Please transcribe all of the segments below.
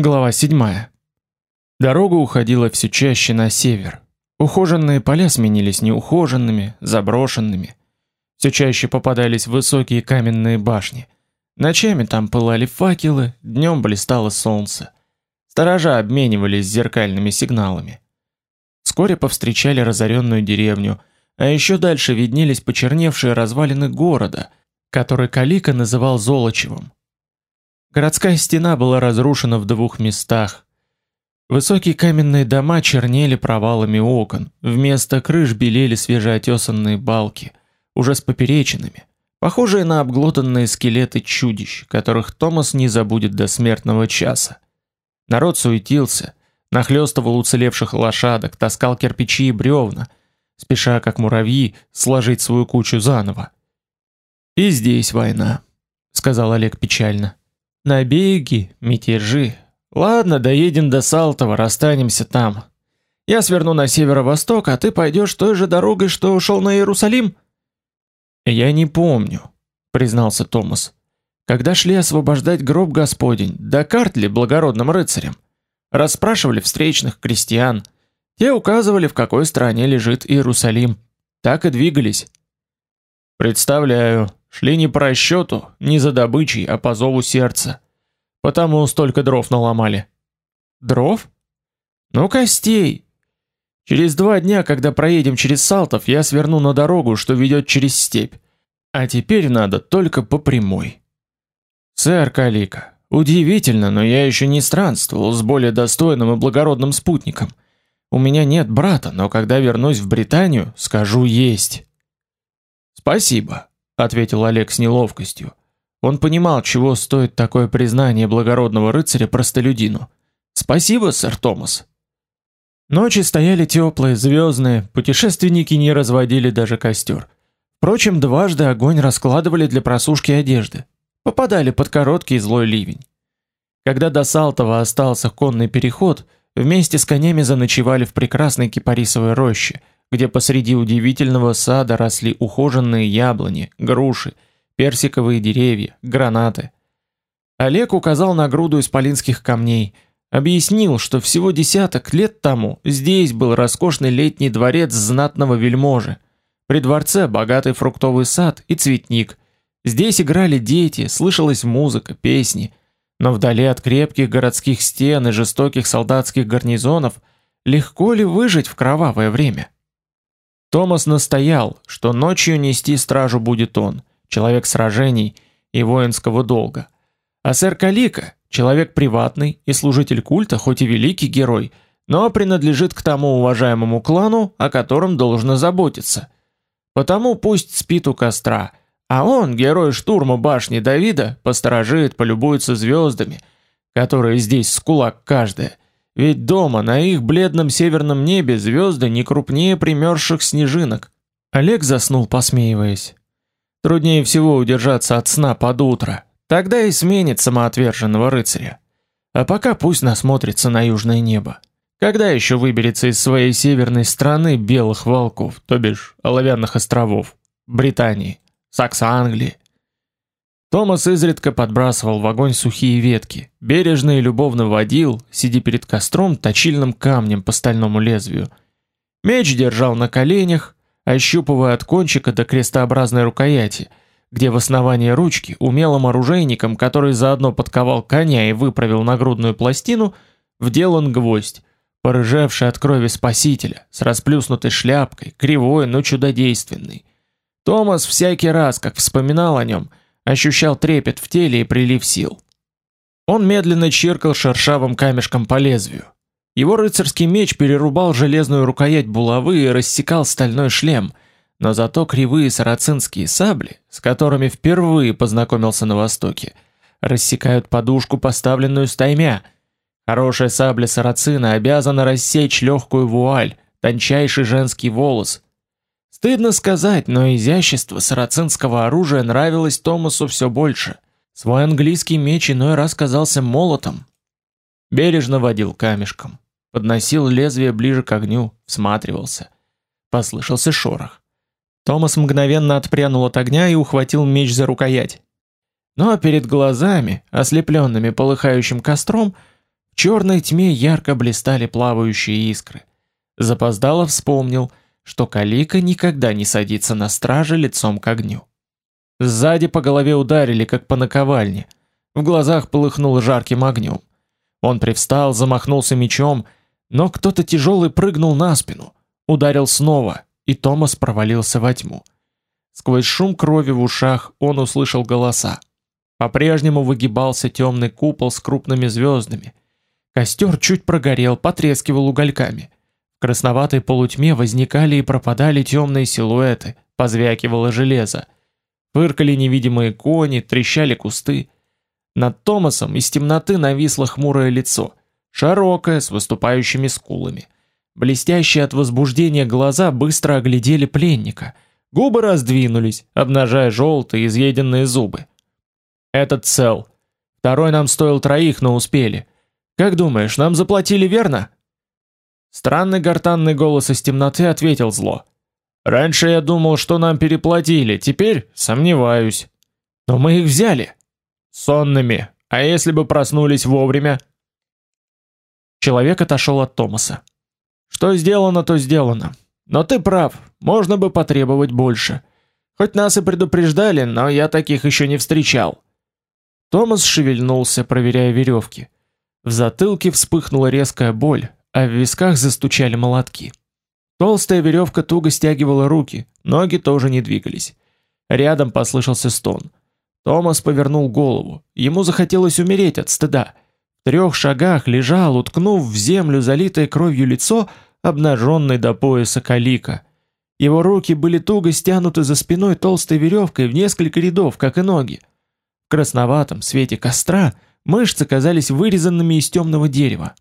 Глава 7. Дорога уходила все чаще на север. Ухоженные поля сменились неухоженными, заброшенными. Все чаще попадались высокие каменные башни. Ночами там пылали факелы, днем блистало солнце. Сторожа обменивались зеркальными сигналами. Вскоре повстречали разоренную деревню, а еще дальше виднелись почерневшие развалины города, который Калика называл Золочевым. Городская стена была разрушена в двух местах. Высокие каменные дома чернели провалами окон, вместо крыш белели свежеотесанные балки, уже с поперечинами, похожие на обглоданные скелеты чудищ, которых Томас не забудет до смертного часа. Народ суетился, нахлёстывал уцелевших лошадок, таскал кирпичи и бревна, спеша, как муравьи, сложить свою кучу заново. «И здесь война», — сказал Олег печально. Набеги, мятежи. Ладно, доедем до Салтова, расстанемся там. Я сверну на северо-восток, а ты пойдешь той же дорогой, что ушел на Иерусалим? Я не помню, признался Томас. Когда шли освобождать гроб Господень, до карт ли благородным рыцарям? Расспрашивали встречных крестьян. Те указывали, в какой стране лежит Иерусалим. Так и двигались. Представляю, Шли не по расчету, не за добычей, а по зову сердца. Потому столько дров наломали. Дров? Ну, костей. Через два дня, когда проедем через Салтов, я сверну на дорогу, что ведет через степь. А теперь надо только по прямой. Сэр Калика, удивительно, но я еще не странствовал с более достойным и благородным спутником. У меня нет брата, но когда вернусь в Британию, скажу есть. Спасибо ответил Олег с неловкостью. Он понимал, чего стоит такое признание благородного рыцаря простолюдину. Спасибо, сэр Томас. Ночи стояли теплые, звездные, путешественники не разводили даже костер. Впрочем, дважды огонь раскладывали для просушки одежды. Попадали под короткий злой ливень. Когда до Салтова остался конный переход, вместе с конями заночевали в прекрасной кипарисовой роще – где посреди удивительного сада росли ухоженные яблони, груши, персиковые деревья, гранаты. Олег указал на груду исполинских камней, объяснил, что всего десяток лет тому здесь был роскошный летний дворец знатного вельможи. При дворце богатый фруктовый сад и цветник. Здесь играли дети, слышалась музыка, песни. Но вдали от крепких городских стен и жестоких солдатских гарнизонов легко ли выжить в кровавое время? Томас настоял, что ночью нести стражу будет он, человек сражений и воинского долга. А сэр Калика, человек приватный и служитель культа, хоть и великий герой, но принадлежит к тому уважаемому клану, о котором должно заботиться. Потому пусть спит у костра, а он, герой штурма башни Давида, посторожит, полюбуется звездами, которые здесь с кулак каждая, ведь дома на их бледном северном небе звезды не крупнее примерзших снежинок. Олег заснул, посмеиваясь. Труднее всего удержаться от сна под утро. Тогда и сменит самоотверженного рыцаря. А пока пусть насмотрится на южное небо. Когда еще выберется из своей северной страны белых волков, то бишь оловянных островов, Британии, Сакс-Англии, Томас изредка подбрасывал в огонь сухие ветки, бережно и любовно водил, сидя перед костром, точильным камнем по стальному лезвию. Меч держал на коленях, ощупывая от кончика до крестообразной рукояти, где в основании ручки умелым оружейником, который заодно подковал коня и выправил нагрудную пластину, вделан гвоздь, порыжевший от крови спасителя, с расплюснутой шляпкой, кривой, но чудодейственный. Томас всякий раз, как вспоминал о нем, ощущал трепет в теле и прилив сил. Он медленно чиркал шершавым камешком по лезвию. Его рыцарский меч перерубал железную рукоять булавы и рассекал стальной шлем, но зато кривые сарацинские сабли, с которыми впервые познакомился на Востоке, рассекают подушку, поставленную стаймя. Хорошая сабля сарацина обязана рассечь легкую вуаль, тончайший женский волос, Стыдно сказать, но изящество сарацинского оружия нравилось Томасу все больше. Свой английский меч иной раз казался молотом. Бережно водил камешком, подносил лезвие ближе к огню, всматривался. Послышался шорох. Томас мгновенно отпрянул от огня и ухватил меч за рукоять. Но перед глазами, ослепленными полыхающим костром, в черной тьме ярко блистали плавающие искры. Запоздало вспомнил, что Калика никогда не садится на страже лицом к огню. Сзади по голове ударили, как по наковальне. В глазах полыхнул жарким огнем. Он привстал, замахнулся мечом, но кто-то тяжелый прыгнул на спину, ударил снова, и Томас провалился во тьму. Сквозь шум крови в ушах он услышал голоса. По-прежнему выгибался темный купол с крупными звездами. Костер чуть прогорел, потрескивал угольками. В красноватой полутьме возникали и пропадали темные силуэты, позвякивало железо. Фыркали невидимые кони, трещали кусты. Над Томасом из темноты нависло хмурое лицо, широкое, с выступающими скулами. Блестящие от возбуждения глаза быстро оглядели пленника — Губы раздвинулись, обнажая желтые изъеденные зубы. Этот цел. Второй нам стоил троих, но успели. Как думаешь, нам заплатили верно? Странный гортанный голос из темноты ответил зло. Раньше я думал, что нам переплатили, теперь сомневаюсь. Но мы их взяли. Сонными. А если бы проснулись вовремя? Человек отошел от Томаса. Что сделано, то сделано. Но ты прав, можно бы потребовать больше. Хоть нас и предупреждали, но я таких еще не встречал. Томас шевельнулся, проверяя веревки. В затылке вспыхнула резкая боль, а в висках застучали молотки. Толстая веревка туго стягивала руки, ноги тоже не двигались. Рядом послышался стон. Томас повернул голову. Ему захотелось умереть от стыда. В трех шагах лежал, уткнув в землю залитое кровью лицо, обнаженный до пояса калика. Его руки были туго стянуты за спиной толстой веревкой в несколько рядов, как и ноги. В красноватом свете костра мышцы казались вырезанными из темного дерева.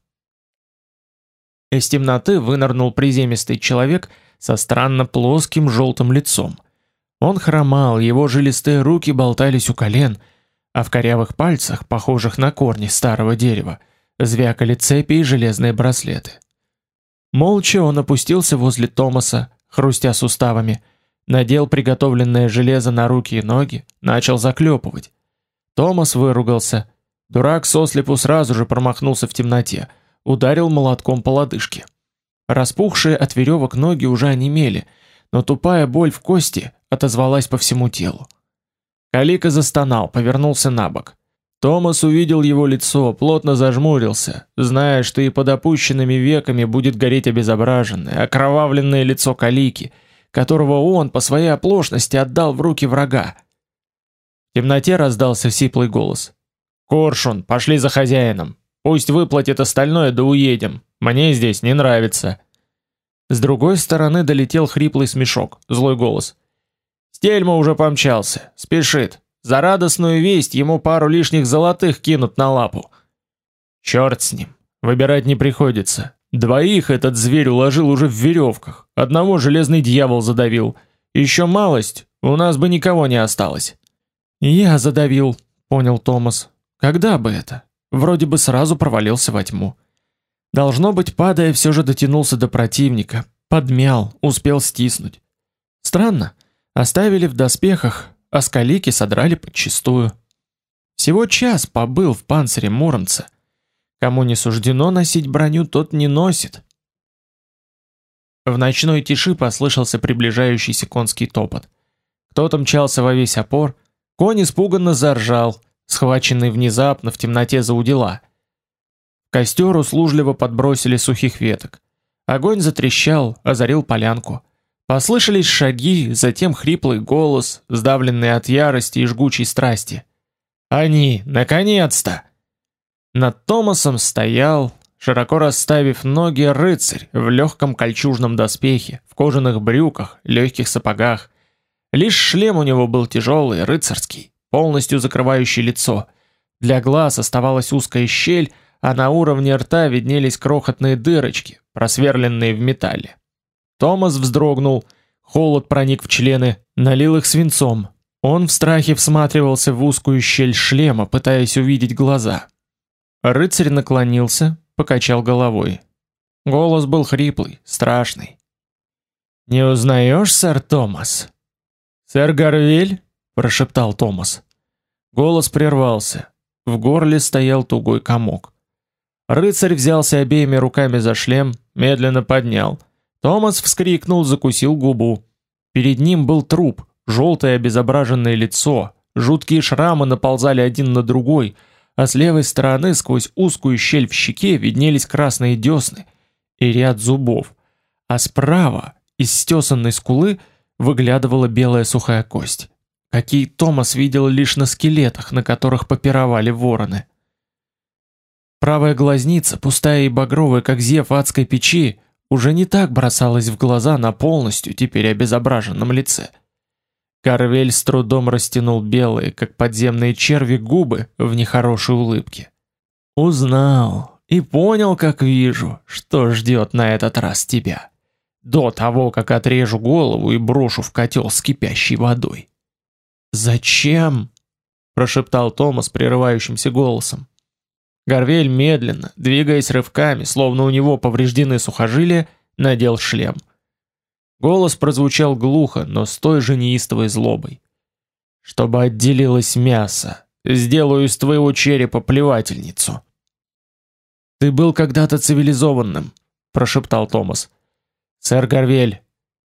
Из темноты вынырнул приземистый человек со странно плоским желтым лицом. Он хромал, его жилистые руки болтались у колен, а в корявых пальцах, похожих на корни старого дерева, звякали цепи и железные браслеты. Молча он опустился возле Томаса, хрустя суставами, надел приготовленное железо на руки и ноги, начал заклепывать. Томас выругался. Дурак сослепу сразу же промахнулся в темноте, ударил молотком по лодыжке. Распухшие от веревок ноги уже онемели, но тупая боль в кости отозвалась по всему телу. Калика застонал, повернулся на бок. Томас увидел его лицо, плотно зажмурился, зная, что и под опущенными веками будет гореть обезображенное, окровавленное лицо Калики, которого он по своей оплошности отдал в руки врага. В темноте раздался сиплый голос. «Коршун, пошли за хозяином. Пусть выплатит остальное, да уедем. Мне здесь не нравится». С другой стороны долетел хриплый смешок, злой голос. «Стельма уже помчался. Спешит. За радостную весть ему пару лишних золотых кинут на лапу. Черт с ним, выбирать не приходится. Двоих этот зверь уложил уже в веревках, одного железный дьявол задавил. Еще малость, у нас бы никого не осталось. Я задавил, понял Томас. Когда бы это? Вроде бы сразу провалился во тьму. Должно быть, падая, все же дотянулся до противника, подмял, успел стиснуть. Странно, оставили в доспехах, а скалики содрали подчистую. Всего час побыл в панцире Муромца. Кому не суждено носить броню, тот не носит. В ночной тиши послышался приближающийся конский топот. Кто-то мчался во весь опор, конь испуганно заржал, схваченный внезапно в темноте за удила. Костер услужливо подбросили сухих веток. Огонь затрещал, озарил полянку. Послышались шаги, затем хриплый голос, сдавленный от ярости и жгучей страсти. Они, наконец-то. Над Томасом стоял, широко расставив ноги, рыцарь в легком кольчужном доспехе, в кожаных брюках, легких сапогах. Лишь шлем у него был тяжелый, рыцарский, полностью закрывающий лицо. Для глаз оставалась узкая щель, а на уровне рта виднелись крохотные дырочки, просверленные в металле. Томас вздрогнул, холод проник в члены, налил их свинцом. Он в страхе всматривался в узкую щель шлема, пытаясь увидеть глаза. Рыцарь наклонился, покачал головой. Голос был хриплый, страшный. «Не узнаешь, сэр Томас?» «Сэр Гарвель?» – прошептал Томас. Голос прервался. В горле стоял тугой комок. Рыцарь взялся обеими руками за шлем, медленно поднял. Томас вскрикнул, закусил губу. Перед ним был труп, желтое обезображенное лицо, жуткие шрамы наползали один на другой, а с левой стороны сквозь узкую щель в щеке виднелись красные десны и ряд зубов, а справа из стесанной скулы выглядывала белая сухая кость, какие Томас видел лишь на скелетах, на которых попировали вороны. Правая глазница, пустая и багровая, как зев адской печи, уже не так бросалась в глаза на полностью теперь обезображенном лице. Карвель с трудом растянул белые, как подземные черви, губы в нехорошей улыбке. Узнал и понял, как вижу, что ждет на этот раз тебя. До того, как отрежу голову и брошу в котел с кипящей водой. Зачем? прошептал Томас прерывающимся голосом. Горвель медленно, двигаясь рывками, словно у него повреждены сухожилия, надел шлем. Голос прозвучал глухо, но с той же неистовой злобой. Чтобы отделилось мясо, сделаю из твоего черепа плевательницу. Ты был когда-то цивилизованным, прошептал Томас. Сэр Горвель,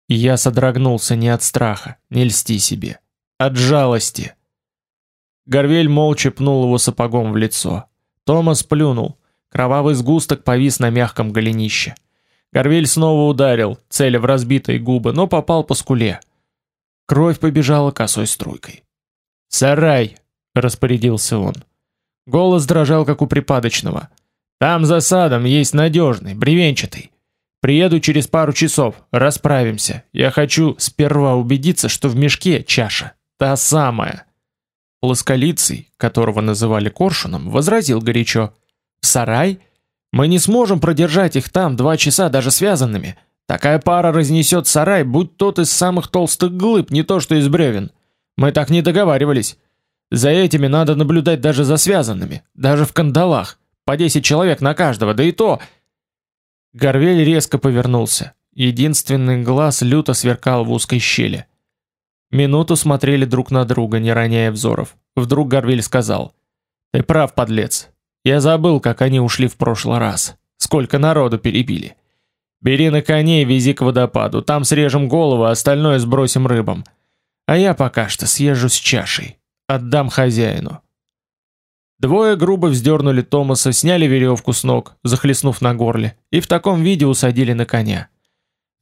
я содрогнулся не от страха, не льсти себе, от жалости. Горвель молча пнул его сапогом в лицо. Томас плюнул. Кровавый сгусток повис на мягком голенище. Горвель снова ударил, целя в разбитые губы, но попал по скуле. Кровь побежала косой струйкой. "Сарай", распорядился он. Голос дрожал как у припадочного. "Там за садом есть надежный, бревенчатый. Приеду через пару часов, расправимся. Я хочу сперва убедиться, что в мешке чаша та самая". Плосколицый, которого называли Коршуном, возразил горячо: "В сарай? Мы не сможем продержать их там два часа даже связанными. Такая пара разнесет сарай, будь тот из самых толстых глыб, не то что из бревен. Мы так не договаривались. За этими надо наблюдать даже за связанными, даже в кандалах, по 10 человек на каждого, да и то". Горвель резко повернулся. Единственный глаз люто сверкал в узкой щели. Минуту смотрели друг на друга, не роняя взоров. Вдруг Горвиль сказал: "Ты прав, подлец. Я забыл, как они ушли в прошлый раз. Сколько народу перебили. Бери на коней, вези к водопаду. Там срежем голову, а остальное сбросим рыбам. А я пока что съезжу с чашей. Отдам хозяину". Двое грубо вздернули Томаса, сняли веревку с ног, захлестнув на горле, и в таком виде усадили на коня.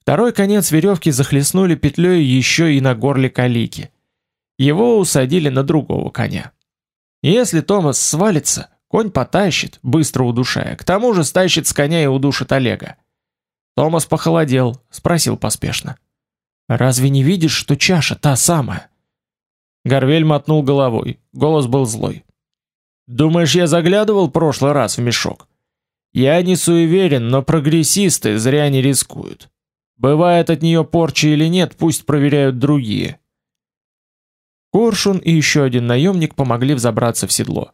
Второй конец веревки захлестнули петлей еще и на горле калики. Его усадили на другого коня. Если Томас свалится, конь потащит, быстро удушая. К тому же стащит с коня и удушит Олега. Томас похолодел, спросил поспешно: "Разве не видишь, что чаша та самая?" Горвель мотнул головой. Голос был злой. "Думаешь, я заглядывал прошлый раз в мешок? Я не суеверен, но прогрессисты зря не рискуют. Бывает от нее порча или нет, пусть проверяют другие. Коршун и еще один наемник помогли взобраться в седло.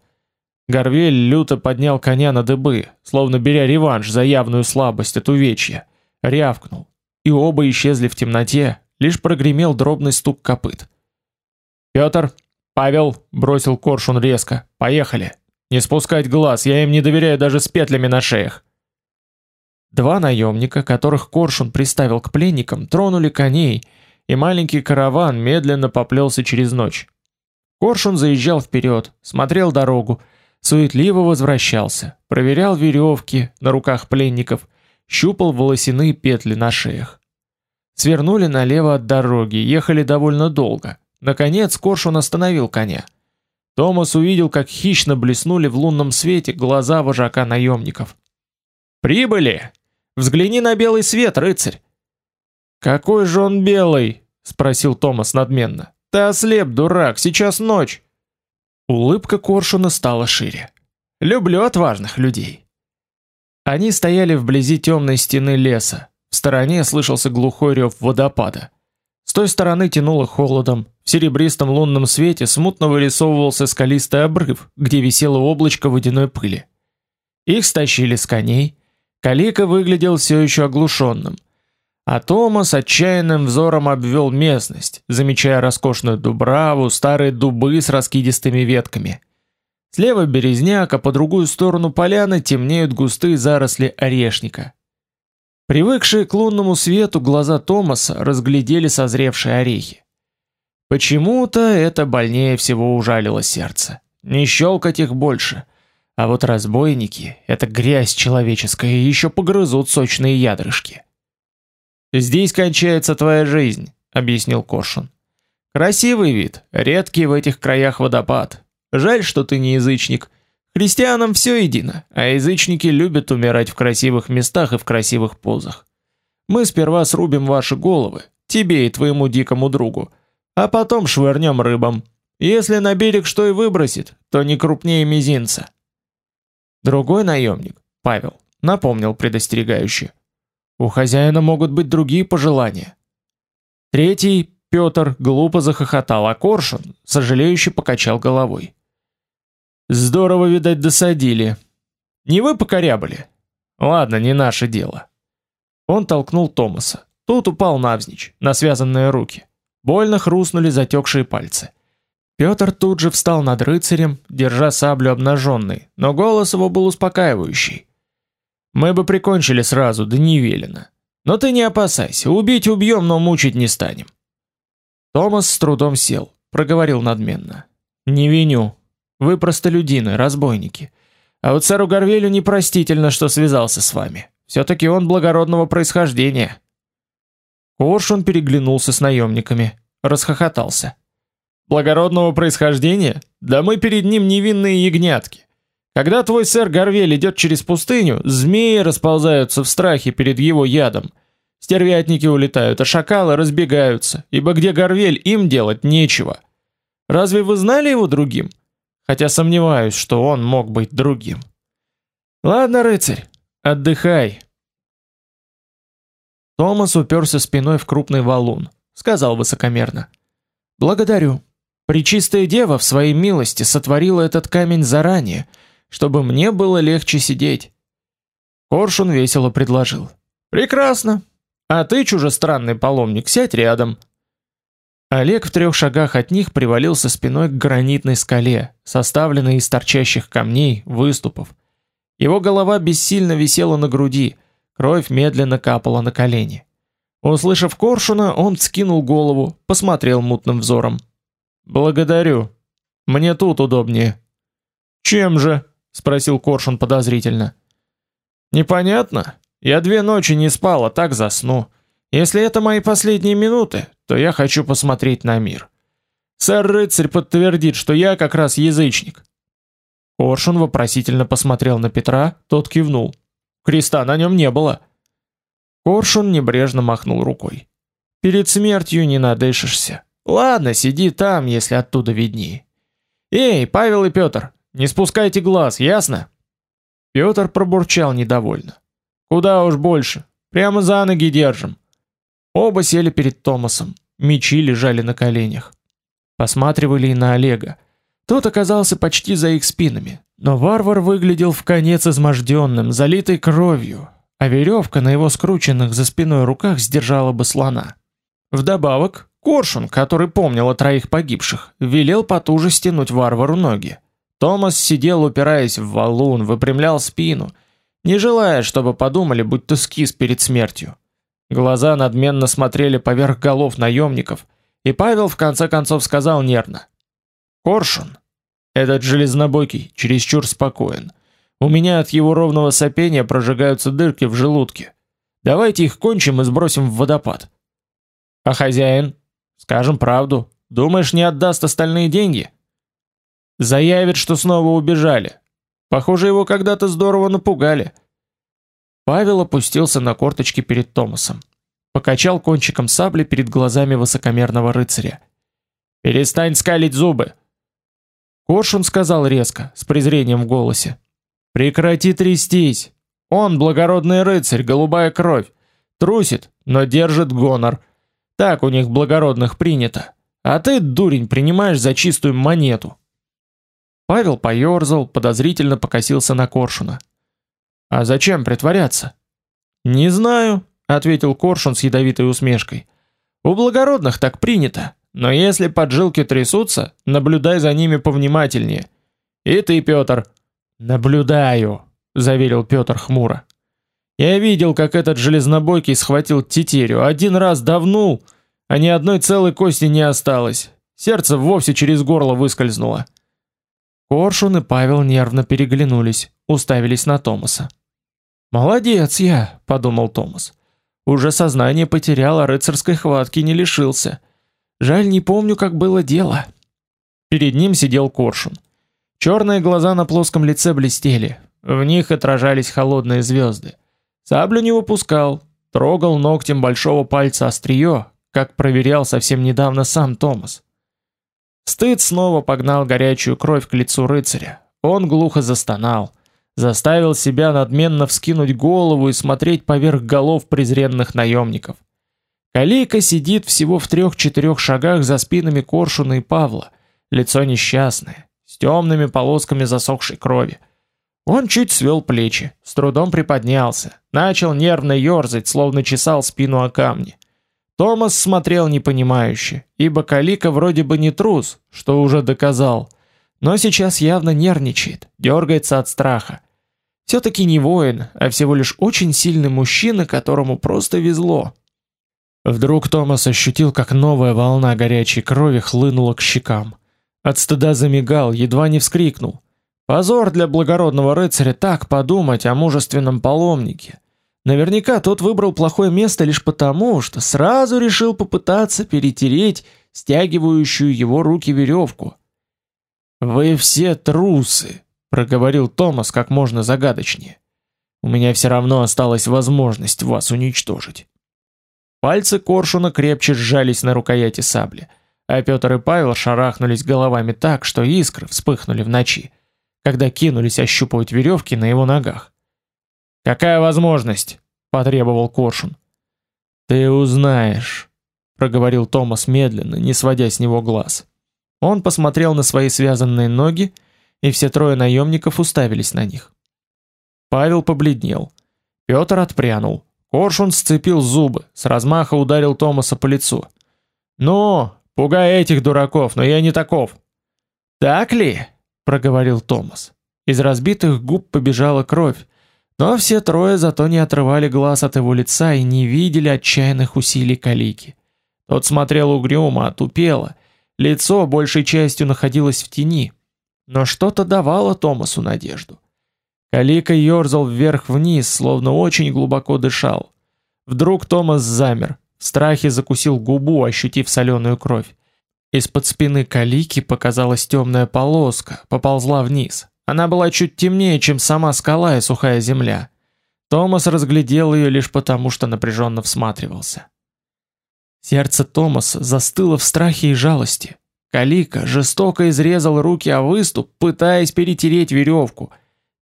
Горвель люто поднял коня на дыбы, словно беря реванш за явную слабость от увечья, рявкнул, и оба исчезли в темноте, лишь прогремел дробный стук копыт. Петр, Павел бросил Коршун резко. Поехали. Не спускать глаз, я им не доверяю даже с петлями на шеях. Два наемника, которых Коршун приставил к пленникам, тронули коней, и маленький караван медленно поплелся через ночь. Коршун заезжал вперед, смотрел дорогу, суетливо возвращался, проверял веревки на руках пленников, щупал волосяные петли на шеях. Свернули налево от дороги, ехали довольно долго. Наконец Коршун остановил коня. Томас увидел, как хищно блеснули в лунном свете глаза вожака наемников. «Прибыли!» Взгляни на белый свет, рыцарь. Какой же он белый? спросил Томас надменно. Ты ослеп, дурак, сейчас ночь. Улыбка Коршуна стала шире. Люблю отважных людей. Они стояли вблизи темной стены леса. В стороне слышался глухой рев водопада. С той стороны тянуло холодом. В серебристом лунном свете смутно вырисовывался скалистый обрыв, где висело облачко водяной пыли. Их стащили с коней, Калика выглядел все еще оглушенным. А Томас отчаянным взором обвел местность, замечая роскошную дубраву, старые дубы с раскидистыми ветками. Слева березняк, а по другую сторону поляны темнеют густые заросли орешника. Привыкшие к лунному свету глаза Томаса разглядели созревшие орехи. Почему-то это больнее всего ужалило сердце. Не щелкать их больше. А вот разбойники — это грязь человеческая, и еще погрызут сочные ядрышки. «Здесь кончается твоя жизнь», — объяснил Коршун. «Красивый вид, редкий в этих краях водопад. Жаль, что ты не язычник. Христианам все едино, а язычники любят умирать в красивых местах и в красивых позах. Мы сперва срубим ваши головы, тебе и твоему дикому другу, а потом швырнем рыбам. Если на берег что и выбросит, то не крупнее мизинца. Другой наемник, Павел, напомнил предостерегающе. У хозяина могут быть другие пожелания. Третий, Петр, глупо захохотал, а Коршун, сожалеюще покачал головой. Здорово, видать, досадили. Не вы покорябали? Ладно, не наше дело. Он толкнул Томаса. Тот упал навзничь, на связанные руки. Больно хрустнули затекшие пальцы. Петр тут же встал над рыцарем, держа саблю обнаженной, но голос его был успокаивающий. «Мы бы прикончили сразу, да не велено. Но ты не опасайся, убить убьем, но мучить не станем». Томас с трудом сел, проговорил надменно. «Не виню, вы простолюдины, разбойники. А вот цару Горвелю непростительно, что связался с вами. Все-таки он благородного происхождения. Коршун переглянулся с наемниками, расхохотался. Благородного происхождения? Да мы перед ним невинные ягнятки. Когда твой сэр Горвель идет через пустыню, змеи расползаются в страхе перед его ядом. Стервятники улетают, а шакалы разбегаются, ибо где Горвель им делать нечего. Разве вы знали его другим? хотя сомневаюсь, что он мог быть другим. Ладно, рыцарь, отдыхай. Томас уперся спиной в крупный валун, сказал высокомерно: "Благодарю. Пречистая дева в своей милости сотворила этот камень заранее, чтобы мне было легче сидеть". Коршун весело предложил: "Прекрасно. А ты, чужестранный паломник, сядь рядом. Олег в трех шагах от них привалился спиной к гранитной скале, составленной из торчащих камней, выступов. Его голова бессильно висела на груди, кровь медленно капала на колени. Услышав коршуна, он скинул голову, посмотрел мутным взором. «Благодарю. Мне тут удобнее». «Чем же?» — спросил коршун подозрительно. «Непонятно. Я две ночи не спал, а так засну. Если это мои последние минуты, то я хочу посмотреть на мир. Сэр-рыцарь подтвердит, что я как раз язычник. Коршун вопросительно посмотрел на Петра, тот кивнул. Креста на нем не было. Коршун небрежно махнул рукой. Перед смертью не надышишься. Ладно, сиди там, если оттуда виднее. Эй, Павел и Петр, не спускайте глаз, ясно? Петр пробурчал недовольно. Куда уж больше, прямо за ноги держим. Оба сели перед Томасом. Мечи лежали на коленях. Посматривали и на Олега. Тот оказался почти за их спинами, но варвар выглядел в конец изможденным, залитый кровью, а веревка на его скрученных за спиной руках сдержала бы слона. Вдобавок, Коршун, который помнил о троих погибших, велел потуже стянуть варвару ноги. Томас сидел, упираясь в валун, выпрямлял спину, не желая, чтобы подумали, будто скис перед смертью. Глаза надменно смотрели поверх голов наемников, и Павел в конце концов сказал нервно: "Коршун, этот железнобокий чересчур спокоен. У меня от его ровного сопения прожигаются дырки в желудке. Давайте их кончим и сбросим в водопад". А хозяин, скажем правду, думаешь, не отдаст остальные деньги? Заявит, что снова убежали. Похоже, его когда-то здорово напугали. Павел опустился на корточки перед Томасом. Покачал кончиком сабли перед глазами высокомерного рыцаря. «Перестань скалить зубы!» Коршун сказал резко, с презрением в голосе. «Прекрати трястись! Он благородный рыцарь, голубая кровь. Трусит, но держит гонор. Так у них благородных принято. А ты, дурень, принимаешь за чистую монету». Павел поерзал, подозрительно покосился на Коршуна. А зачем притворяться? Не знаю, ответил Коршун с ядовитой усмешкой. У благородных так принято, но если поджилки трясутся, наблюдай за ними повнимательнее. И ты, Петр. Наблюдаю, заверил Петр хмуро. Я видел, как этот железнобойкий схватил тетерю, один раз давнул, а ни одной целой кости не осталось. Сердце вовсе через горло выскользнуло. Коршун и Павел нервно переглянулись, уставились на Томаса. «Молодец я», — подумал Томас. «Уже сознание потерял, а рыцарской хватки не лишился. Жаль, не помню, как было дело». Перед ним сидел Коршун. Черные глаза на плоском лице блестели, в них отражались холодные звезды. Саблю не выпускал, трогал ногтем большого пальца острие, как проверял совсем недавно сам Томас. Стыд снова погнал горячую кровь к лицу рыцаря. Он глухо застонал, заставил себя надменно вскинуть голову и смотреть поверх голов презренных наемников. Калейка сидит всего в трех-четырех шагах за спинами Коршуна и Павла, лицо несчастное, с темными полосками засохшей крови. Он чуть свел плечи, с трудом приподнялся, начал нервно ерзать, словно чесал спину о камни. Томас смотрел непонимающе, ибо Калика вроде бы не трус, что уже доказал, но сейчас явно нервничает, дергается от страха. Все-таки не воин, а всего лишь очень сильный мужчина, которому просто везло. Вдруг Томас ощутил, как новая волна горячей крови хлынула к щекам. От стыда замигал, едва не вскрикнул. Позор для благородного рыцаря так подумать о мужественном паломнике. Наверняка тот выбрал плохое место лишь потому, что сразу решил попытаться перетереть стягивающую его руки веревку. Вы все трусы, проговорил Томас как можно загадочнее. У меня все равно осталась возможность вас уничтожить. Пальцы Коршуна крепче сжались на рукояти сабли, а Петр и Павел шарахнулись головами так, что искры вспыхнули в ночи, когда кинулись ощупывать веревки на его ногах. Какая возможность? потребовал Коршун. Ты узнаешь, проговорил Томас медленно, не сводя с него глаз. Он посмотрел на свои связанные ноги, и все трое наемников уставились на них. Павел побледнел. Петр отпрянул. Коршун сцепил зубы, с размаха ударил Томаса по лицу. "Ну, пугай этих дураков, но я не таков". "Так ли?" Проговорил Томас. Из разбитых губ побежала кровь. Но все трое зато не отрывали глаз от его лица и не видели отчаянных усилий Калики. Тот смотрел угрюмо, отупело. Лицо большей частью находилось в тени, но что-то давало Томасу надежду. Калика ерзал вверх-вниз, словно очень глубоко дышал. Вдруг Томас замер, в страхе закусил губу, ощутив соленую кровь. Из-под спины Калики показалась темная полоска, поползла вниз. Она была чуть темнее, чем сама скала и сухая земля. Томас разглядел ее лишь потому, что напряженно всматривался. Сердце Томаса застыло в страхе и жалости. Калика жестоко изрезал руки о выступ, пытаясь перетереть веревку.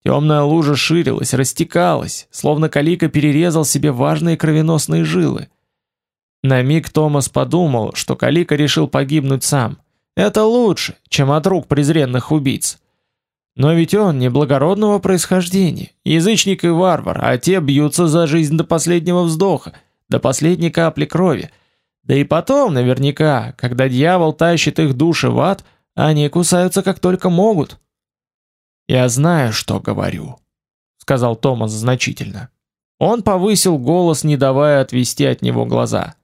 Темная лужа ширилась, растекалась, словно Калика перерезал себе важные кровеносные жилы. На миг Томас подумал, что Калика решил погибнуть сам. Это лучше, чем от рук презренных убийц. Но ведь он не благородного происхождения, язычник и варвар, а те бьются за жизнь до последнего вздоха, до последней капли крови. Да и потом, наверняка, когда дьявол тащит их души в ад, они кусаются как только могут. Я знаю, что говорю, сказал Томас значительно. Он повысил голос, не давая отвести от него глаза.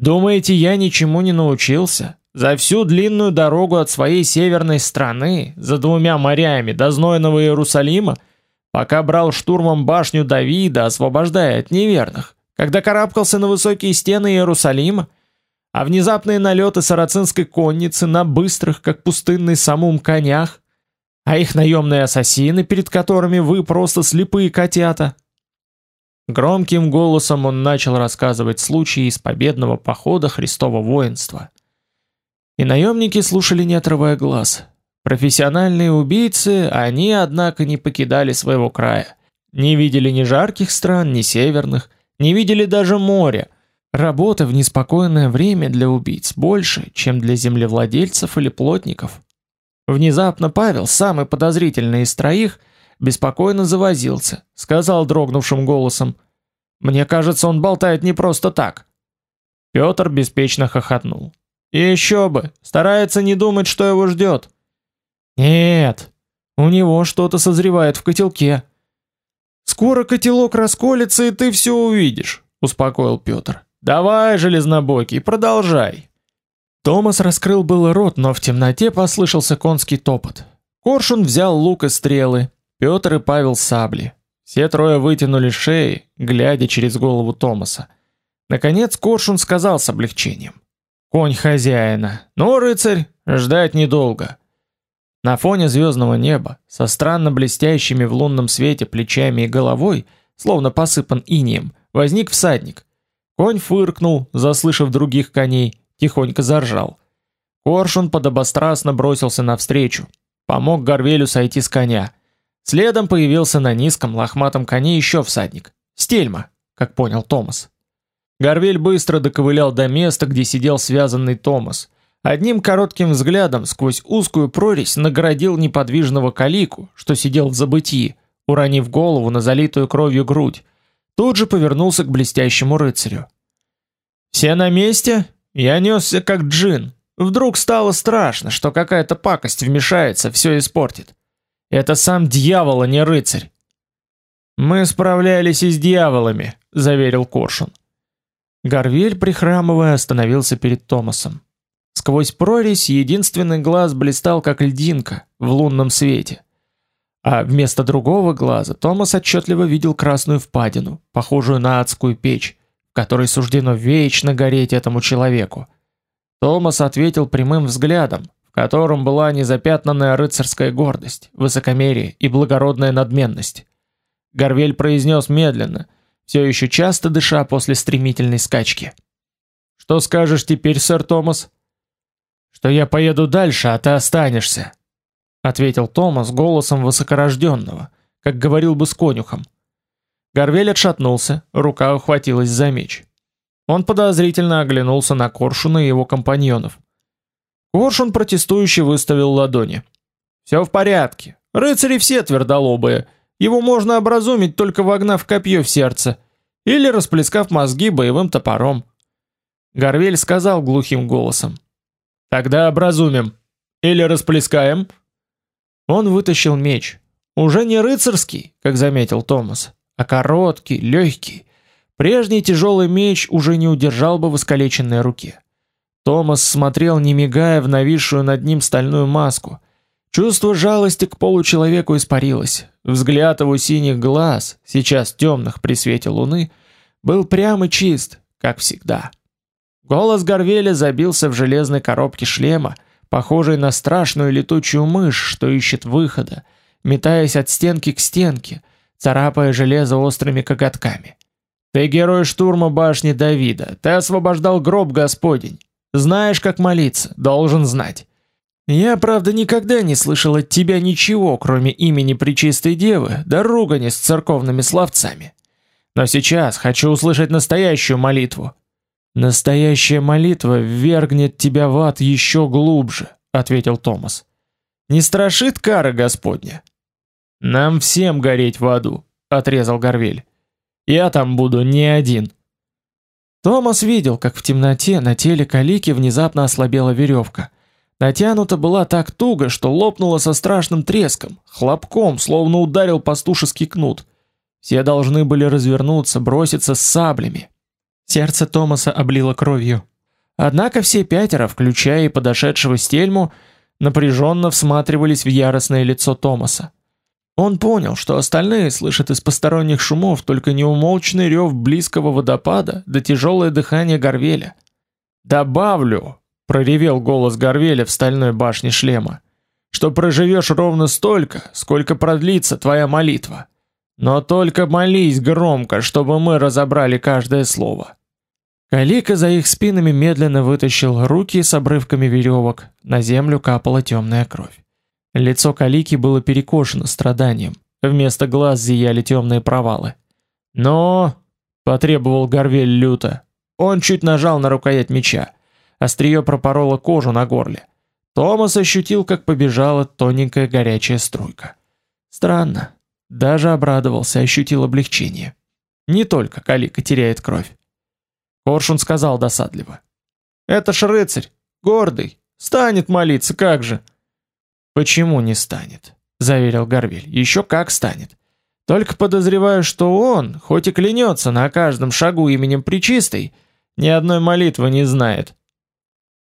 Думаете, я ничему не научился? За всю длинную дорогу от своей северной страны, за двумя морями до знойного Иерусалима, пока брал штурмом башню Давида, освобождая от неверных, когда карабкался на высокие стены Иерусалима, а внезапные налеты сарацинской конницы на быстрых, как пустынный самум, конях, а их наемные ассасины, перед которыми вы просто слепые котята. Громким голосом он начал рассказывать случаи из победного похода Христова воинства. И наемники слушали не отрывая глаз. Профессиональные убийцы, они, однако, не покидали своего края. Не видели ни жарких стран, ни северных, не видели даже моря. Работы в неспокойное время для убийц больше, чем для землевладельцев или плотников. Внезапно Павел, самый подозрительный из троих, беспокойно завозился, сказал дрогнувшим голосом: "Мне кажется, он болтает не просто так". Петр беспечно хохотнул. И еще бы, старается не думать, что его ждет. Нет, у него что-то созревает в котелке. Скоро котелок расколется, и ты все увидишь, успокоил Петр. Давай, железнобокий, продолжай. Томас раскрыл было рот, но в темноте послышался конский топот. Коршун взял лук и стрелы, Петр и Павел сабли. Все трое вытянули шеи, глядя через голову Томаса. Наконец Коршун сказал с облегчением: "Конь хозяина. Ну, рыцарь, ждать недолго". На фоне звездного неба, со странно блестящими в лунном свете плечами и головой, словно посыпан инеем, возник всадник. Конь фыркнул, заслышав других коней, тихонько заржал. Коршун подобострастно бросился навстречу, помог Горвелю сойти с коня. Следом появился на низком лохматом коне еще всадник. Стельма, как понял Томас. Горвель быстро доковылял до места, где сидел связанный Томас. Одним коротким взглядом сквозь узкую прорезь наградил неподвижного калику, что сидел в забытии, уронив голову на залитую кровью грудь. Тут же повернулся к блестящему рыцарю. Все на месте? Я несся как джин. Вдруг стало страшно, что какая-то пакость вмешается, все испортит. Это сам дьявол, а не рыцарь. Мы справлялись и с дьяволами, заверил Коршун. Горвель, прихрамывая, остановился перед Томасом. Сквозь прорезь единственный глаз блистал как льдинка в лунном свете. А вместо другого глаза Томас отчетливо видел красную впадину, похожую на адскую печь, которой суждено вечно гореть этому человеку. Томас ответил прямым взглядом, в котором была незапятнанная рыцарская гордость, высокомерие и благородная надменность. Горвель произнес медленно, все еще часто дыша после стремительной скачки: "Что скажешь теперь, сэр Томас?" "Что я поеду дальше, а ты останешься", ответил Томас голосом высокорожденного, как говорил бы с конюхом. Горвель отшатнулся, рука ухватилась за меч. Он подозрительно оглянулся на Коршуна и его компаньонов. Коршун протестующе выставил ладони. Все в порядке. Рыцари все твердолобые. Его можно образумить только вогнав копье в сердце или расплескав мозги боевым топором. Горвель сказал глухим голосом: "Тогда образумим или расплескаем". Он вытащил меч, уже не рыцарский, как заметил Томас, а короткий, легкий. Прежний тяжелый меч уже не удержал бы в искалеченной руке. Томас смотрел не мигая в нависшую над ним стальную маску. Чувство жалости к получеловеку испарилось. Взгляд его синих глаз, сейчас темных при свете луны, был прям и чист, как всегда. Голос Горвеля забился в железной коробке шлема, похожей на страшную летучую мышь, что ищет выхода, метаясь от стенки к стенке, царапая железо острыми коготками. Ты герой штурма башни Давида. Ты освобождал гроб Господень. Знаешь, как молиться, должен знать. Я, правда, никогда не слышал от тебя ничего, кроме имени Пречистой Девы, да ругани с церковными словцами. Но сейчас хочу услышать настоящую молитву. Настоящая молитва ввергнет тебя в ад еще глубже, ответил Томас. Не страшит кара Господня. Нам всем гореть в аду, отрезал Горвель. Я там буду не один. Томас видел, как в темноте на теле Калики внезапно ослабела веревка. Натянута была так туго, что лопнула со страшным треском, хлопком, словно ударил пастушеский кнут. Все должны были развернуться, броситься с саблями. Сердце Томаса облило кровью. Однако все пятеро, включая и подошедшего Стельму, напряженно всматривались в яростное лицо Томаса. Он понял, что остальные слышат из посторонних шумов только неумолчный рев близкого водопада да тяжелое дыхание Горвеля. «Добавлю», — проревел голос Горвеля в стальной башне шлема, «что проживешь ровно столько, сколько продлится твоя молитва. Но только молись громко, чтобы мы разобрали каждое слово». Калика за их спинами медленно вытащил руки с обрывками веревок, на землю капала темная кровь. Лицо Калики было перекошено страданием. Вместо глаз зияли темные провалы. "Но", потребовал Горвель люто. Он чуть нажал на рукоять меча. Острие пропороло кожу на горле. Томас ощутил, как побежала тоненькая горячая струйка. Странно. Даже обрадовался, ощутил облегчение. Не только Калика теряет кровь. Коршун сказал досадливо: "Это ж рыцарь, гордый, станет молиться, как же?" Почему не станет? заверил Горвель. Еще как станет. Только подозреваю, что он, хоть и клянется на каждом шагу именем Пречистой, ни одной молитвы не знает.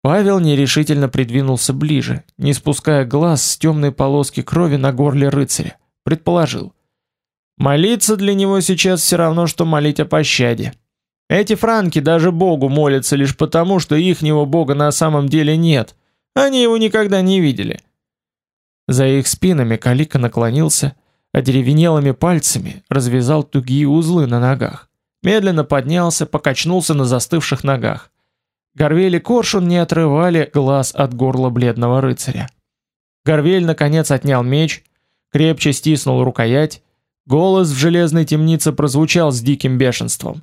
Павел нерешительно придвинулся ближе, не спуская глаз с темной полоски крови на горле рыцаря. Предположил: молиться для него сейчас все равно что молить о пощаде. Эти франки даже Богу молятся лишь потому, что ихнего бога на самом деле нет. Они его никогда не видели. За их спинами Калика наклонился, одеревенелыми пальцами развязал тугие узлы на ногах. Медленно поднялся, покачнулся на застывших ногах. Горвель и Коршун не отрывали глаз от горла бледного рыцаря. Горвель наконец отнял меч, крепче стиснул рукоять. Голос в железной темнице прозвучал с диким бешенством.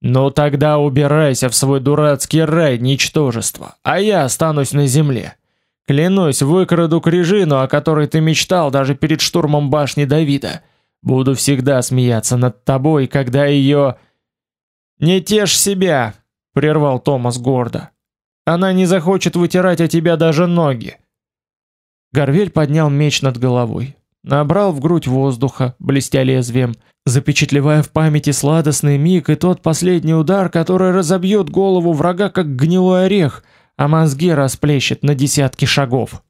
«Ну тогда убирайся в свой дурацкий рай, ничтожество, а я останусь на земле. Клянусь, выкраду крижину, о которой ты мечтал даже перед штурмом башни Давида. Буду всегда смеяться над тобой, когда ее...» «Не тешь себя!» — прервал Томас гордо. «Она не захочет вытирать о тебя даже ноги!» Горвель поднял меч над головой, набрал в грудь воздуха, блестя лезвием, запечатлевая в памяти сладостный миг и тот последний удар, который разобьет голову врага как гнилой орех — а мозги расплещет на десятки шагов.